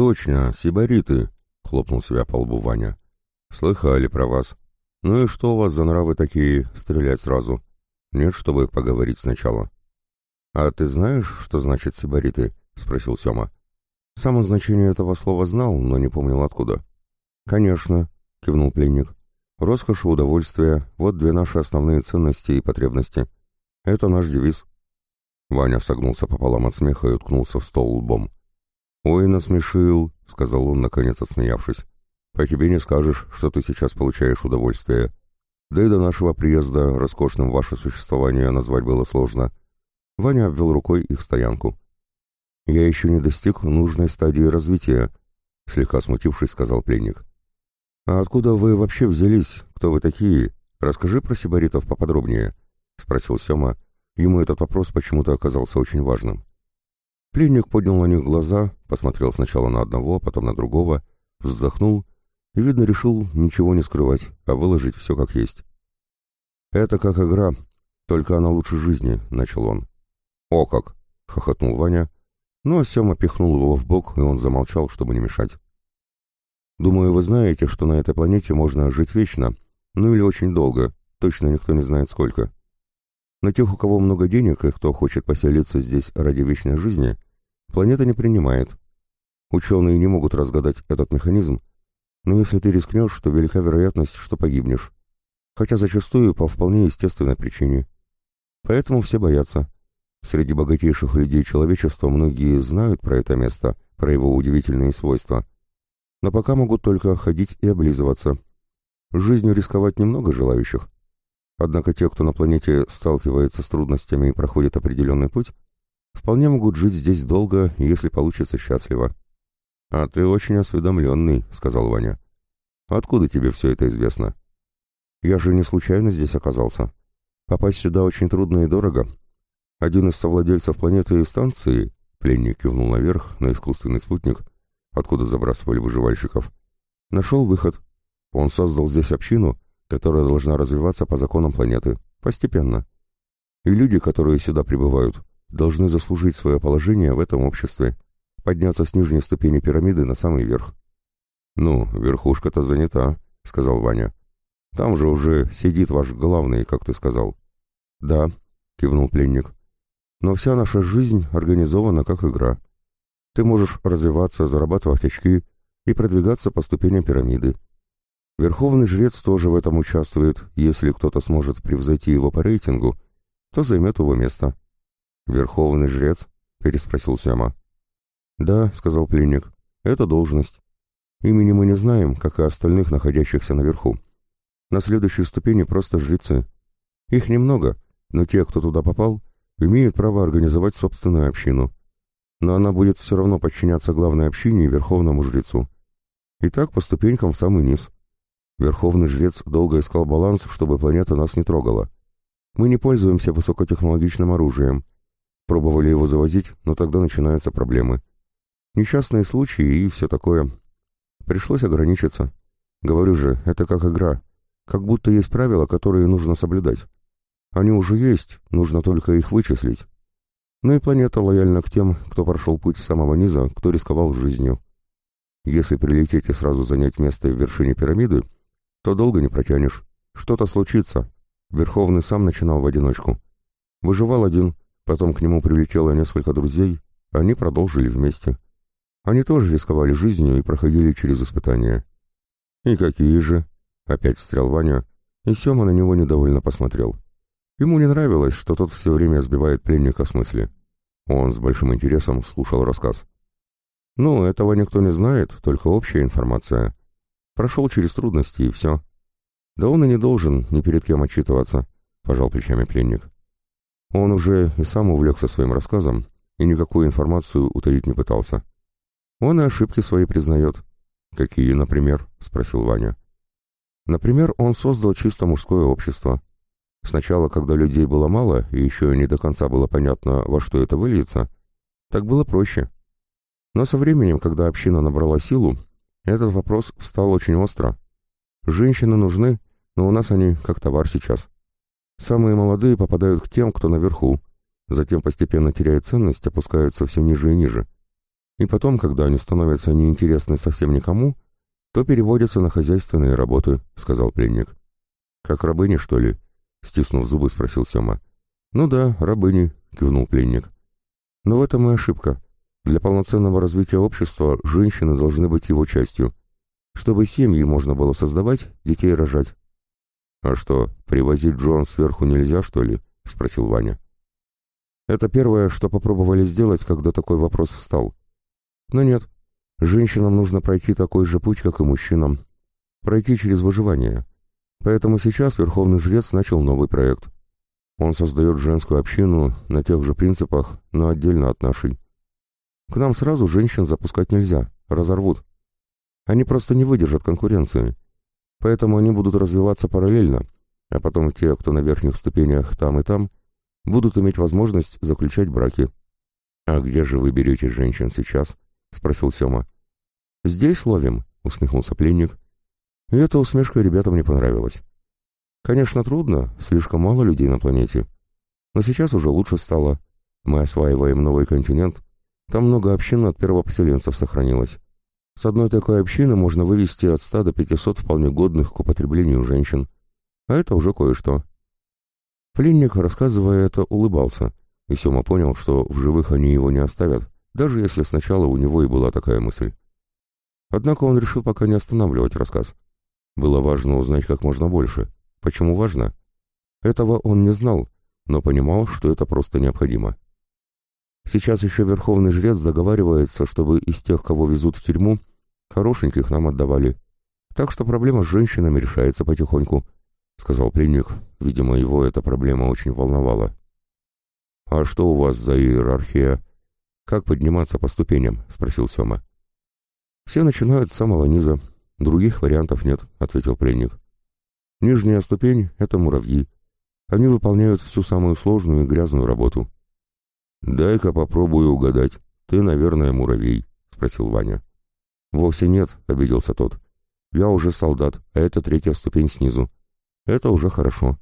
точно, сибариты!» — хлопнул себя по лбу Ваня. «Слыхали про вас. Ну и что у вас за нравы такие, стрелять сразу? Нет, чтобы поговорить сначала». «А ты знаешь, что значит сибариты?» — спросил Сёма. Сам он значение этого слова знал, но не помнил откуда. «Конечно», — кивнул пленник. «Роскошь и удовольствие — вот две наши основные ценности и потребности. Это наш девиз». Ваня согнулся пополам от смеха и уткнулся в стол лбом. «Ой, насмешил», — сказал он, наконец отсмеявшись. «По тебе не скажешь, что ты сейчас получаешь удовольствие. Да и до нашего приезда роскошным ваше существование назвать было сложно». Ваня обвел рукой их стоянку. «Я еще не достиг нужной стадии развития», — слегка смутившись, сказал пленник. «А откуда вы вообще взялись? Кто вы такие? Расскажи про сибаритов поподробнее», — спросил Сема. Ему этот вопрос почему-то оказался очень важным. Пленник поднял на них глаза, посмотрел сначала на одного, потом на другого, вздохнул и, видно, решил ничего не скрывать, а выложить все как есть. «Это как игра, только она лучше жизни», — начал он. «О как!» — хохотнул Ваня, но Сема пихнул его в бок, и он замолчал, чтобы не мешать. Думаю, вы знаете, что на этой планете можно жить вечно, ну или очень долго, точно никто не знает сколько. Но тех, у кого много денег и кто хочет поселиться здесь ради вечной жизни, планета не принимает. Ученые не могут разгадать этот механизм, но если ты рискнешь, то велика вероятность, что погибнешь. Хотя зачастую по вполне естественной причине. Поэтому все боятся. Среди богатейших людей человечества многие знают про это место, про его удивительные свойства – но пока могут только ходить и облизываться. Жизнью рисковать немного желающих. Однако те, кто на планете сталкивается с трудностями и проходит определенный путь, вполне могут жить здесь долго, если получится счастливо. «А ты очень осведомленный», — сказал Ваня. «Откуда тебе все это известно?» «Я же не случайно здесь оказался. Попасть сюда очень трудно и дорого. Один из совладельцев планеты и станции, пленник кивнул наверх на искусственный спутник, откуда забрасывали выживальщиков, нашел выход. Он создал здесь общину, которая должна развиваться по законам планеты, постепенно. И люди, которые сюда прибывают, должны заслужить свое положение в этом обществе, подняться с нижней ступени пирамиды на самый верх. «Ну, верхушка-то занята», — сказал Ваня. «Там же уже сидит ваш главный, как ты сказал». «Да», — кивнул пленник. «Но вся наша жизнь организована как игра. Ты можешь развиваться, зарабатывать очки и продвигаться по ступеням пирамиды. Верховный жрец тоже в этом участвует. Если кто-то сможет превзойти его по рейтингу, то займет его место. «Верховный жрец?» — переспросил Сяма. «Да», — сказал пленник, — «это должность. Имени мы не знаем, как и остальных, находящихся наверху. На следующей ступени просто жрецы. Их немного, но те, кто туда попал, имеют право организовать собственную общину но она будет все равно подчиняться главной общине и верховному жрецу. И так по ступенькам в самый низ. Верховный жрец долго искал баланс, чтобы планета нас не трогала. Мы не пользуемся высокотехнологичным оружием. Пробовали его завозить, но тогда начинаются проблемы. Несчастные случаи и все такое. Пришлось ограничиться. Говорю же, это как игра. Как будто есть правила, которые нужно соблюдать. Они уже есть, нужно только их вычислить. Ну и планета лояльна к тем, кто прошел путь с самого низа, кто рисковал жизнью. Если прилететь и сразу занять место в вершине пирамиды, то долго не протянешь. Что-то случится. Верховный сам начинал в одиночку. Выживал один, потом к нему прилетело несколько друзей, они продолжили вместе. Они тоже рисковали жизнью и проходили через испытания. «И какие же?» — опять встрял Ваня, и Сема на него недовольно посмотрел. Ему не нравилось, что тот все время сбивает пленника с мысли. Он с большим интересом слушал рассказ. «Ну, этого никто не знает, только общая информация. Прошел через трудности, и все. Да он и не должен ни перед кем отчитываться», — пожал плечами пленник. Он уже и сам увлекся своим рассказом, и никакую информацию утаить не пытался. Он и ошибки свои признает. «Какие, например?» — спросил Ваня. «Например, он создал чисто мужское общество. Сначала, когда людей было мало, и еще не до конца было понятно, во что это выльется, так было проще. Но со временем, когда община набрала силу, этот вопрос встал очень остро. Женщины нужны, но у нас они как товар сейчас. Самые молодые попадают к тем, кто наверху, затем постепенно теряют ценность, опускаются все ниже и ниже. И потом, когда они становятся неинтересны совсем никому, то переводятся на хозяйственные работы», — сказал пленник. «Как рабыни, что ли?» — стиснув зубы, спросил Сема. «Ну да, рабыни», — кивнул пленник. «Но в этом и ошибка. Для полноценного развития общества женщины должны быть его частью, чтобы семьи можно было создавать, детей рожать». «А что, привозить Джон сверху нельзя, что ли?» — спросил Ваня. «Это первое, что попробовали сделать, когда такой вопрос встал. Но нет, женщинам нужно пройти такой же путь, как и мужчинам. Пройти через выживание. Поэтому сейчас Верховный Жрец начал новый проект. Он создает женскую общину на тех же принципах, но отдельно от нашей. К нам сразу женщин запускать нельзя, разорвут. Они просто не выдержат конкуренции. Поэтому они будут развиваться параллельно, а потом те, кто на верхних ступенях там и там, будут иметь возможность заключать браки. «А где же вы берете женщин сейчас?» — спросил Сема. «Здесь ловим», — усмехнулся пленник. И эта усмешка ребятам не понравилась. Конечно, трудно, слишком мало людей на планете. Но сейчас уже лучше стало. Мы осваиваем новый континент. Там много общин от первопоселенцев сохранилось. С одной такой общины можно вывести от 100 до 500 вполне годных к употреблению женщин. А это уже кое-что. Пленник, рассказывая это, улыбался, и Сема понял, что в живых они его не оставят, даже если сначала у него и была такая мысль. Однако он решил пока не останавливать рассказ. Было важно узнать как можно больше. Почему важно? Этого он не знал, но понимал, что это просто необходимо. Сейчас еще Верховный Жрец договаривается, чтобы из тех, кого везут в тюрьму, хорошеньких нам отдавали. Так что проблема с женщинами решается потихоньку, — сказал пленник. Видимо, его эта проблема очень волновала. «А что у вас за иерархия?» «Как подниматься по ступеням?» — спросил Сема. «Все начинают с самого низа. Других вариантов нет», — ответил пленник. «Нижняя ступень — это муравьи. Они выполняют всю самую сложную и грязную работу». «Дай-ка попробую угадать. Ты, наверное, муравей», — спросил Ваня. «Вовсе нет», — обиделся тот. «Я уже солдат, а это третья ступень снизу. Это уже хорошо».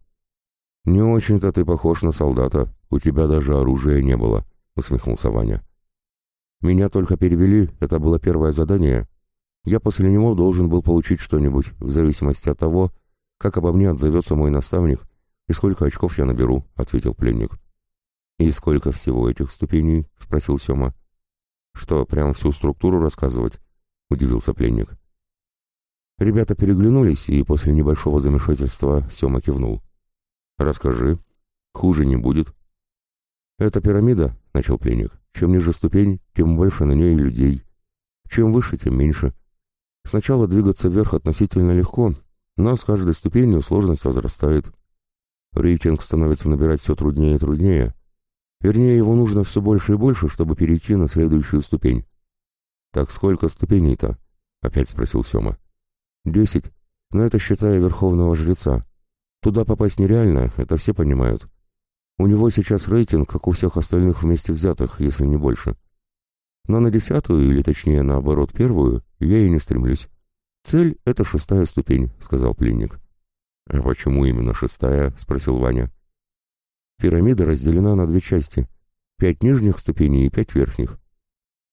«Не очень-то ты похож на солдата. У тебя даже оружия не было», — усмехнулся Ваня. Меня только перевели, это было первое задание. Я после него должен был получить что-нибудь, в зависимости от того, как обо мне отзовется мой наставник и сколько очков я наберу», — ответил пленник. «И сколько всего этих ступеней?» — спросил Сема. «Что, прям всю структуру рассказывать?» — удивился пленник. Ребята переглянулись, и после небольшого замешательства Сема кивнул. «Расскажи. Хуже не будет». «Это пирамида», — начал пленник. Чем ниже ступень, тем больше на ней людей. Чем выше, тем меньше. Сначала двигаться вверх относительно легко, но с каждой ступенью сложность возрастает. Рейтинг становится набирать все труднее и труднее. Вернее, его нужно все больше и больше, чтобы перейти на следующую ступень. «Так сколько ступеней-то?» — опять спросил Сема. «Десять, но это считая верховного жреца. Туда попасть нереально, это все понимают. У него сейчас рейтинг, как у всех остальных вместе взятых, если не больше. Но на десятую, или точнее наоборот первую, я и не стремлюсь. Цель — это шестая ступень, — сказал пленник. «А почему именно шестая?» — спросил Ваня. Пирамида разделена на две части. Пять нижних ступеней и пять верхних.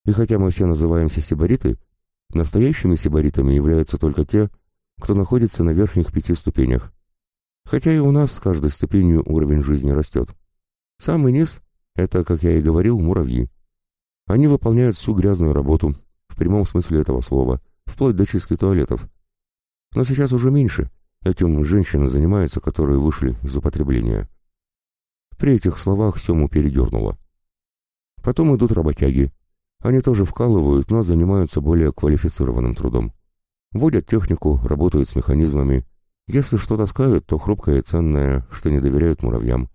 И хотя мы все называемся сибариты, настоящими сибаритами являются только те, кто находится на верхних пяти ступенях. Хотя и у нас с каждой ступенью уровень жизни растет. Самый низ — это, как я и говорил, муравьи. Они выполняют всю грязную работу, в прямом смысле этого слова, вплоть до чистки туалетов. Но сейчас уже меньше. Этим женщины занимаются, которые вышли из употребления. При этих словах Сему передернуло. Потом идут работяги. Они тоже вкалывают, но занимаются более квалифицированным трудом. Водят технику, работают с механизмами, если что таскают, то хрупкое и ценное, что не доверяют муравьям.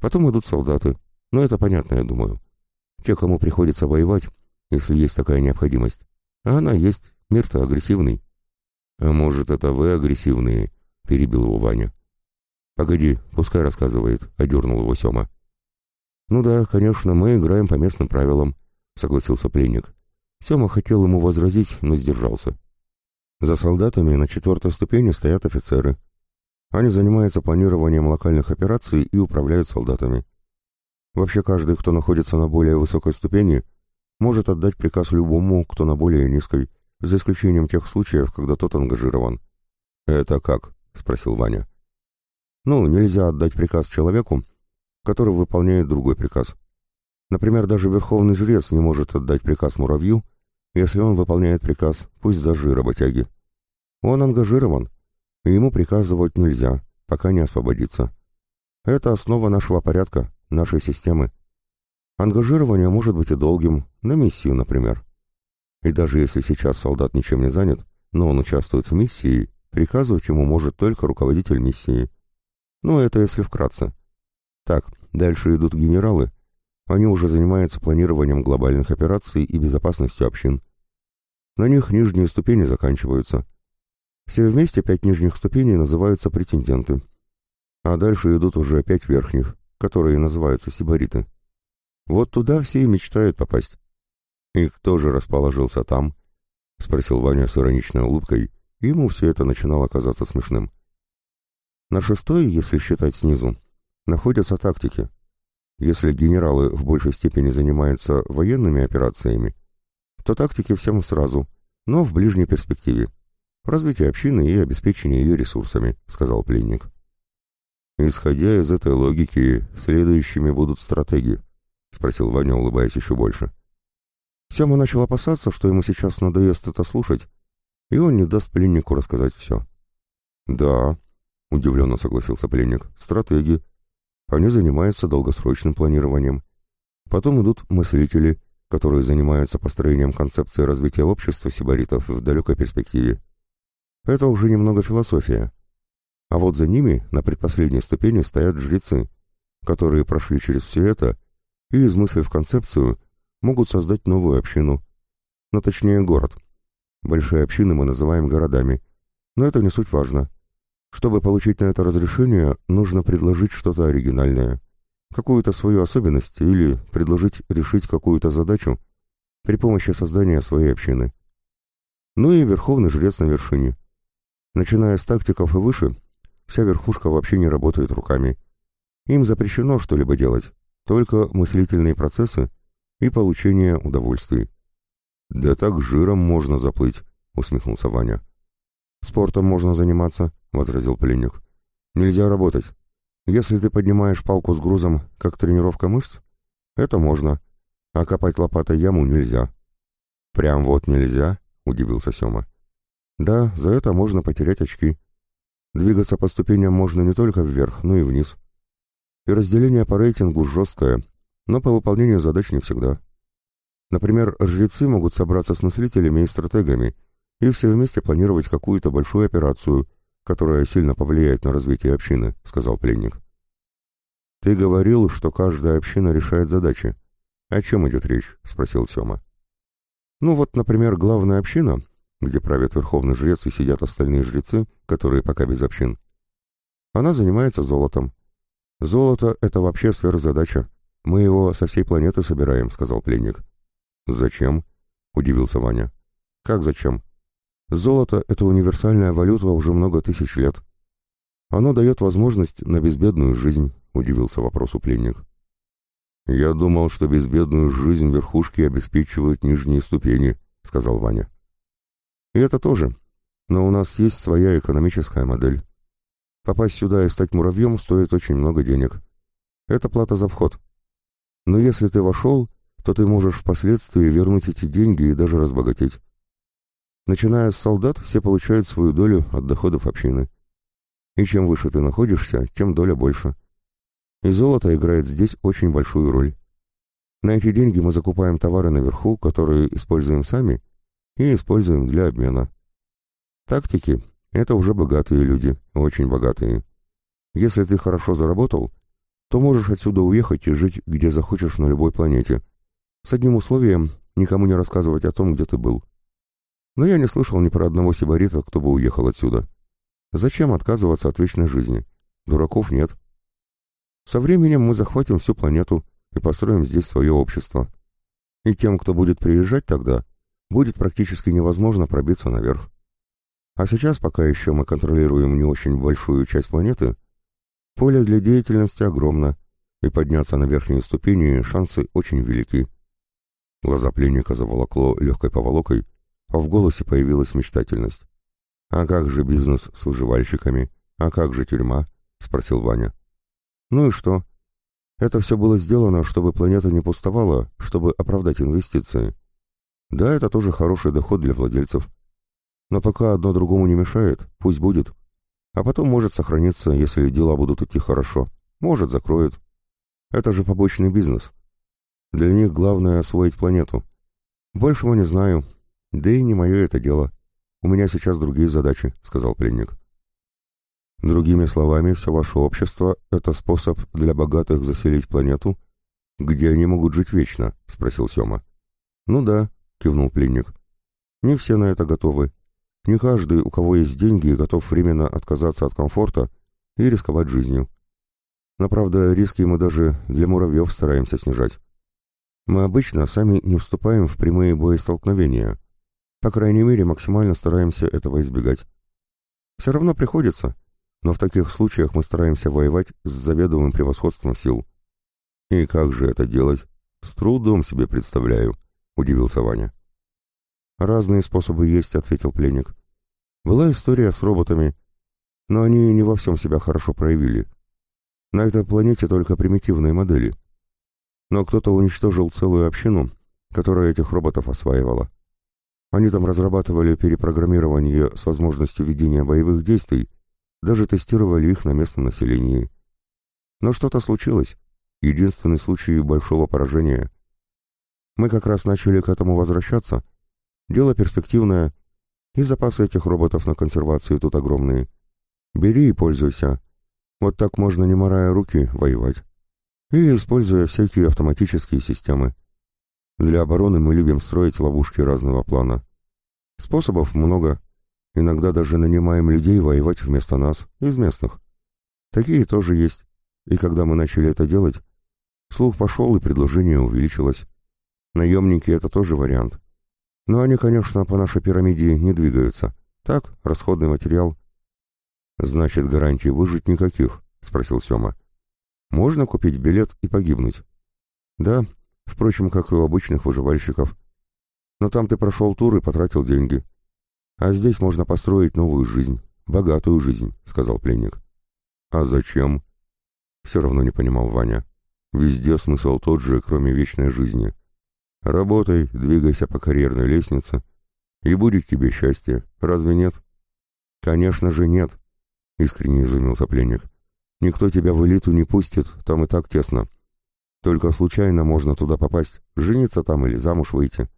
Потом идут солдаты, но это понятно, я думаю. Те, кому приходится воевать, если есть такая необходимость. А она есть, мир-то агрессивный. «А может, это вы агрессивные?» — перебил его Ваня. «Погоди, пускай рассказывает», — одернул его Сема. «Ну да, конечно, мы играем по местным правилам», — согласился пленник. Сема хотел ему возразить, но сдержался. За солдатами на четвертой ступени стоят офицеры. Они занимаются планированием локальных операций и управляют солдатами. Вообще каждый, кто находится на более высокой ступени, может отдать приказ любому, кто на более низкой, за исключением тех случаев, когда тот ангажирован. «Это как?» — спросил Ваня. «Ну, нельзя отдать приказ человеку, который выполняет другой приказ. Например, даже верховный жрец не может отдать приказ муравью, если он выполняет приказ, пусть даже работяги. Он ангажирован, и ему приказывать нельзя, пока не освободится. Это основа нашего порядка, нашей системы. Ангажирование может быть и долгим, на миссию, например. И даже если сейчас солдат ничем не занят, но он участвует в миссии, приказывать ему может только руководитель миссии. Ну, это если вкратце. Так, дальше идут генералы. Они уже занимаются планированием глобальных операций и безопасностью общин. На них нижние ступени заканчиваются. Все вместе пять нижних ступеней называются претенденты. А дальше идут уже пять верхних, которые называются сибариты. Вот туда все и мечтают попасть. «И кто же расположился там?» — спросил Ваня с ироничной улыбкой, ему все это начинало казаться смешным. На шестой, если считать снизу, находятся тактики. Если генералы в большей степени занимаются военными операциями, то тактики всем сразу, но в ближней перспективе. Развитие общины и обеспечение ее ресурсами, сказал пленник. Исходя из этой логики, следующими будут стратеги, спросил Ваня, улыбаясь еще больше. Сема начал опасаться, что ему сейчас надоест это слушать, и он не даст пленнику рассказать все. «Да», — удивленно согласился пленник, — «стратеги. Они занимаются долгосрочным планированием. Потом идут мыслители, которые занимаются построением концепции развития общества сибаритов в далекой перспективе. Это уже немного философия. А вот за ними, на предпоследней ступени, стоят жрецы, которые прошли через все это и, измыслив концепцию, могут создать новую общину, но точнее город. Большие общины мы называем городами, но это не суть важно. Чтобы получить на это разрешение, нужно предложить что-то оригинальное, какую-то свою особенность или предложить решить какую-то задачу при помощи создания своей общины. Ну и верховный жрец на вершине. Начиная с тактиков и выше, вся верхушка вообще не работает руками. Им запрещено что-либо делать, только мыслительные процессы и получение удовольствий. «Да так жиром можно заплыть», — усмехнулся Ваня. «Спортом можно заниматься», — возразил пленник. «Нельзя работать. Если ты поднимаешь палку с грузом, как тренировка мышц, это можно, а копать лопатой яму нельзя». «Прям вот нельзя?» — удивился Сема. «Да, за это можно потерять очки. Двигаться по ступеням можно не только вверх, но и вниз. И разделение по рейтингу жесткое, но по выполнению задач не всегда. Например, жрецы могут собраться с мыслителями и стратегами и все вместе планировать какую-то большую операцию, которая сильно повлияет на развитие общины», — сказал пленник. «Ты говорил, что каждая община решает задачи. О чем идет речь?» — спросил Сема. «Ну вот, например, главная община, где правит верховный жрец и сидят остальные жрецы, которые пока без общин. Она занимается золотом. Золото — это вообще сверхзадача. Мы его со всей планеты собираем», — сказал пленник. «Зачем?» — удивился Ваня. «Как зачем? Золото — это универсальная валюта уже много тысяч лет. Оно дает возможность на безбедную жизнь», — удивился вопросу пленник. «Я думал, что безбедную жизнь верхушки обеспечивают нижние ступени», — сказал Ваня. «И это тоже. Но у нас есть своя экономическая модель. Попасть сюда и стать муравьем стоит очень много денег. Это плата за вход. Но если ты вошел, то ты можешь впоследствии вернуть эти деньги и даже разбогатеть. Начиная с солдат, все получают свою долю от доходов общины. И чем выше ты находишься, тем доля больше. И золото играет здесь очень большую роль. На эти деньги мы закупаем товары наверху, которые используем сами, и используем для обмена. Тактики — это уже богатые люди, очень богатые. Если ты хорошо заработал, то можешь отсюда уехать и жить где захочешь на любой планете — с одним условием — никому не рассказывать о том, где ты был. Но я не слышал ни про одного сибарита, кто бы уехал отсюда. Зачем отказываться от вечной жизни? Дураков нет. Со временем мы захватим всю планету и построим здесь свое общество. И тем, кто будет приезжать тогда, будет практически невозможно пробиться наверх. А сейчас, пока еще мы контролируем не очень большую часть планеты, поле для деятельности огромно, и подняться на верхние ступени шансы очень велики. Глаза пленника заволокло легкой поволокой, в голосе появилась мечтательность. «А как же бизнес с выживальщиками? А как же тюрьма?» — спросил Ваня. «Ну и что? Это все было сделано, чтобы планета не пустовала, чтобы оправдать инвестиции. Да, это тоже хороший доход для владельцев. Но пока одно другому не мешает, пусть будет. А потом может сохраниться, если дела будут идти хорошо. Может, закроют. Это же побочный бизнес. Для них главное освоить планету. Большего не знаю. Да и не мое это дело. У меня сейчас другие задачи, — сказал пленник. Другими словами, все ваше общество — это способ для богатых заселить планету, где они могут жить вечно, — спросил Сема. Ну да, — кивнул пленник. Не все на это готовы. Не каждый, у кого есть деньги, готов временно отказаться от комфорта и рисковать жизнью. Но, правда, риски мы даже для муравьев стараемся снижать. Мы обычно сами не вступаем в прямые боестолкновения. По крайней мере, максимально стараемся этого избегать. Все равно приходится, но в таких случаях мы стараемся воевать с заведомым превосходством сил. И как же это делать? С трудом себе представляю, удивился Ваня. «Разные способы есть», — ответил пленник. «Была история с роботами, но они не во всем себя хорошо проявили. На этой планете только примитивные модели. Но кто-то уничтожил целую общину, которая этих роботов осваивала. Они там разрабатывали перепрограммирование с возможностью ведения боевых действий, даже тестировали их на местном населении. Но что-то случилось. Единственный случай большого поражения. Мы как раз начали к этому возвращаться — Дело перспективное, и запасы этих роботов на консервацию тут огромные. Бери и пользуйся. Вот так можно, не морая руки, воевать. Или используя всякие автоматические системы. Для обороны мы любим строить ловушки разного плана. Способов много. Иногда даже нанимаем людей воевать вместо нас, из местных. Такие тоже есть. И когда мы начали это делать, слух пошел и предложение увеличилось. Наемники — это тоже вариант. Но они, конечно, по нашей пирамиде не двигаются. Так, расходный материал. Значит, гарантий выжить никаких, спросил Сёма. Можно купить билет и погибнуть? Да, впрочем, как и у обычных выживальщиков. Но там ты прошел тур и потратил деньги. А здесь можно построить новую жизнь, богатую жизнь, сказал пленник. А зачем? Все равно не понимал Ваня. Везде смысл тот же, кроме вечной жизни. Работай, двигайся по карьерной лестнице, и будет тебе счастье. Разве нет? Конечно же нет, искренне изумился пленник. Никто тебя в элиту не пустит, там и так тесно. Только случайно можно туда попасть, жениться там или замуж выйти.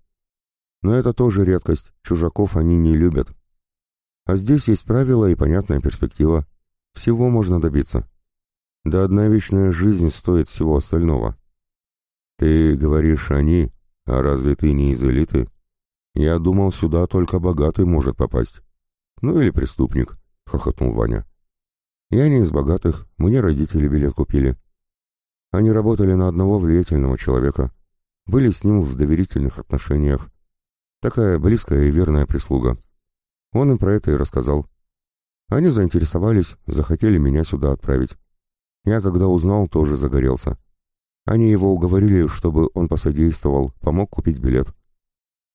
Но это тоже редкость, чужаков они не любят. А здесь есть правила и понятная перспектива. Всего можно добиться. Да одна вечная жизнь стоит всего остального. Ты говоришь «они», «А разве ты не из элиты? Я думал, сюда только богатый может попасть». «Ну или преступник», — хохотнул Ваня. «Я не из богатых, мне родители билет купили. Они работали на одного влиятельного человека, были с ним в доверительных отношениях. Такая близкая и верная прислуга. Он им про это и рассказал. Они заинтересовались, захотели меня сюда отправить. Я, когда узнал, тоже загорелся. Они его уговорили, чтобы он посодействовал, помог купить билет.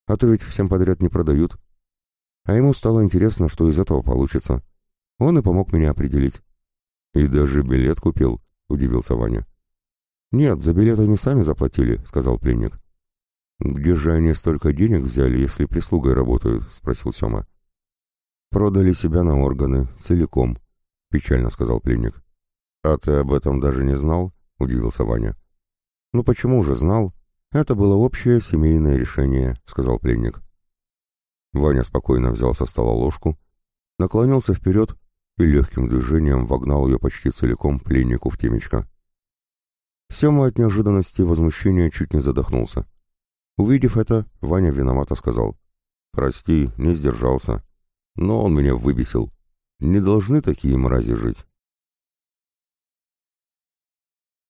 А то ведь всем подряд не продают. А ему стало интересно, что из этого получится. Он и помог меня определить. «И даже билет купил», — удивился Ваня. «Нет, за билет они сами заплатили», — сказал пленник. «Где же они столько денег взяли, если прислугой работают?» — спросил Сема. «Продали себя на органы, целиком», — печально сказал пленник. «А ты об этом даже не знал?» — удивился Ваня. «Ну почему же знал? Это было общее семейное решение», — сказал пленник. Ваня спокойно взял со стола ложку, наклонился вперед и легким движением вогнал ее почти целиком пленнику в темечко. Сема от неожиданности и возмущения чуть не задохнулся. Увидев это, Ваня виновато сказал. «Прости, не сдержался. Но он меня выбесил. Не должны такие мрази жить».